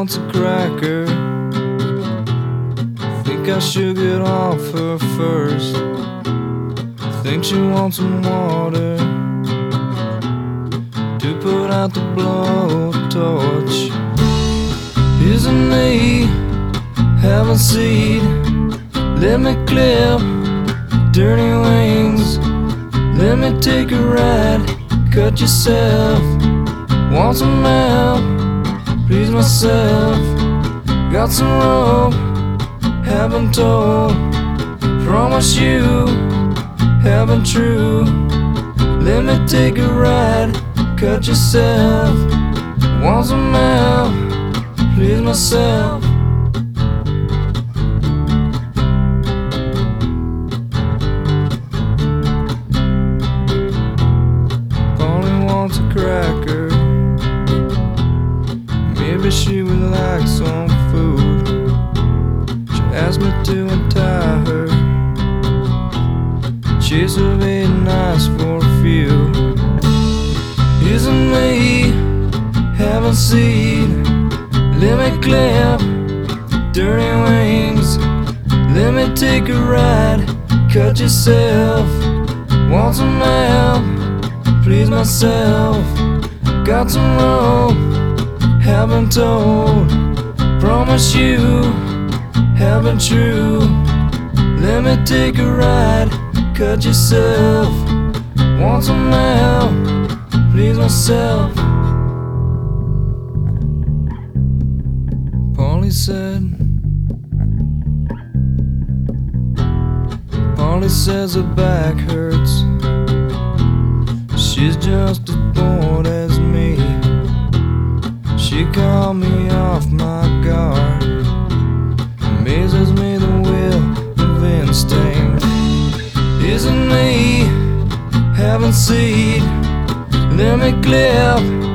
wants a cracker. Think I should get off her first. Think she wants some water to put out the blowtorch. Isn't me having seed? Let me clip dirty wings. Let me take a ride. Cut yourself. Want some help? Myself. Got some rope. Haven't told. Promise you. Haven't true. Let me take a ride. Cut yourself. Want some help? Please myself. To untie her. She's a bit nice for a few. Isn't me having seed? Let me clip dirty wings. Let me take a ride. Cut yourself. Want some help? Please myself. Got some rope. Haven't told. Promise you. Haven't true. Let me take a ride. Cut yourself. Want some help? Please myself. Polly said. Polly says her back hurts. She's just as bored as me. She called me off my guard. Seed? Let me clip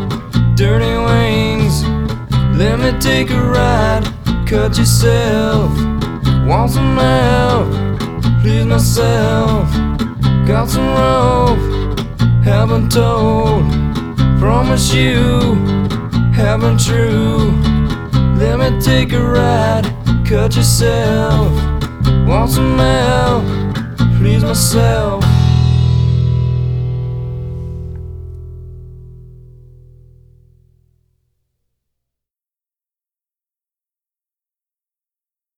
dirty wings. Let me take a ride. Cut yourself. Want some help? Please myself. Got some rope. Haven't told. Promise you. Haven't true. Let me take a ride. Cut yourself. Want some help? Please myself.